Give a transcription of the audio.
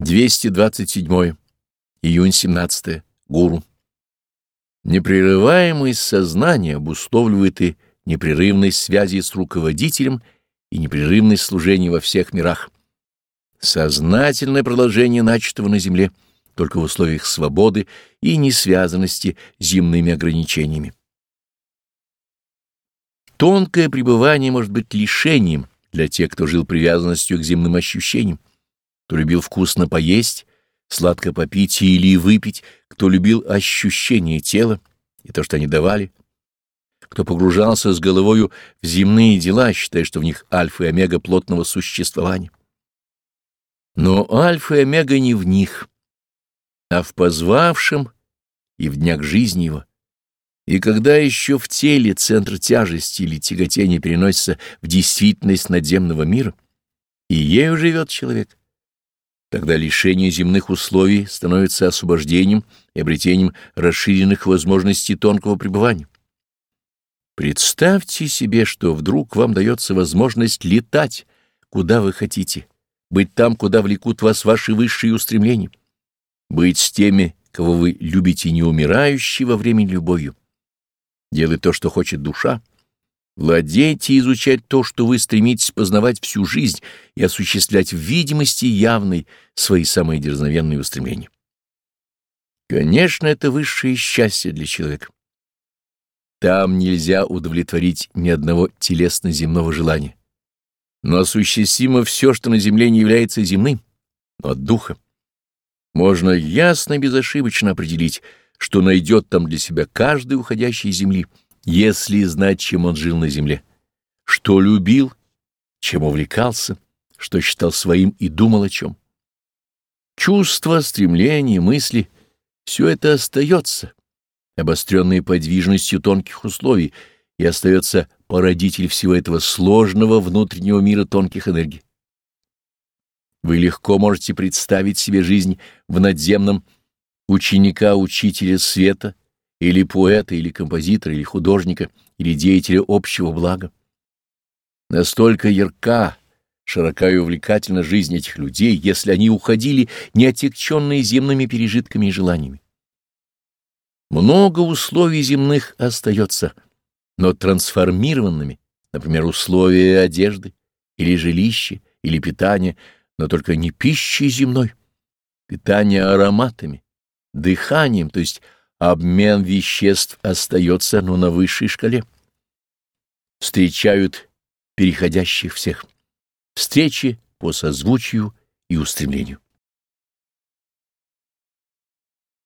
227. Июнь 17. Гуру. Непрерываемость сознания обусловливает и непрерывность связи с руководителем и непрерывность служения во всех мирах. Сознательное продолжение начатого на Земле, только в условиях свободы и несвязанности с земными ограничениями. Тонкое пребывание может быть лишением для тех, кто жил привязанностью к земным ощущениям кто любил вкусно поесть, сладко попить или выпить, кто любил ощущение тела и то, что они давали, кто погружался с головою в земные дела, считая, что в них альфа и омега плотного существования. Но альфа и омега не в них, а в позвавшем и в днях жизни его. И когда еще в теле центр тяжести или тяготения переносится в действительность надземного мира, и ею живет человек — Тогда лишение земных условий становится освобождением и обретением расширенных возможностей тонкого пребывания. Представьте себе, что вдруг вам дается возможность летать, куда вы хотите, быть там, куда влекут вас ваши высшие устремления, быть с теми, кого вы любите неумирающей во время любовью, делать то, что хочет душа, Владеть и изучать то, что вы стремитесь познавать всю жизнь и осуществлять в видимости явной свои самые дерзновенные устремления. Конечно, это высшее счастье для человека. Там нельзя удовлетворить ни одного телесно-земного желания. Но осуществимо все, что на земле не является земным, но от духа. Можно ясно и безошибочно определить, что найдет там для себя каждый уходящий земли — если знать, чем он жил на земле, что любил, чем увлекался, что считал своим и думал о чем. Чувства, стремления, мысли — все это остается, обостренные подвижностью тонких условий, и остается породитель всего этого сложного внутреннего мира тонких энергий. Вы легко можете представить себе жизнь в надземном ученика-учителя света — или поэта, или композитора, или художника, или деятеля общего блага. Настолько ярка, широка и увлекательна жизнь этих людей, если они уходили неотекченные земными пережитками и желаниями. Много условий земных остается, но трансформированными, например, условия одежды, или жилища, или питания, но только не пищей земной, питание ароматами, дыханием, то есть Обмен веществ остается, но на высшей шкале. Встречают переходящих всех. Встречи по созвучию и устремлению.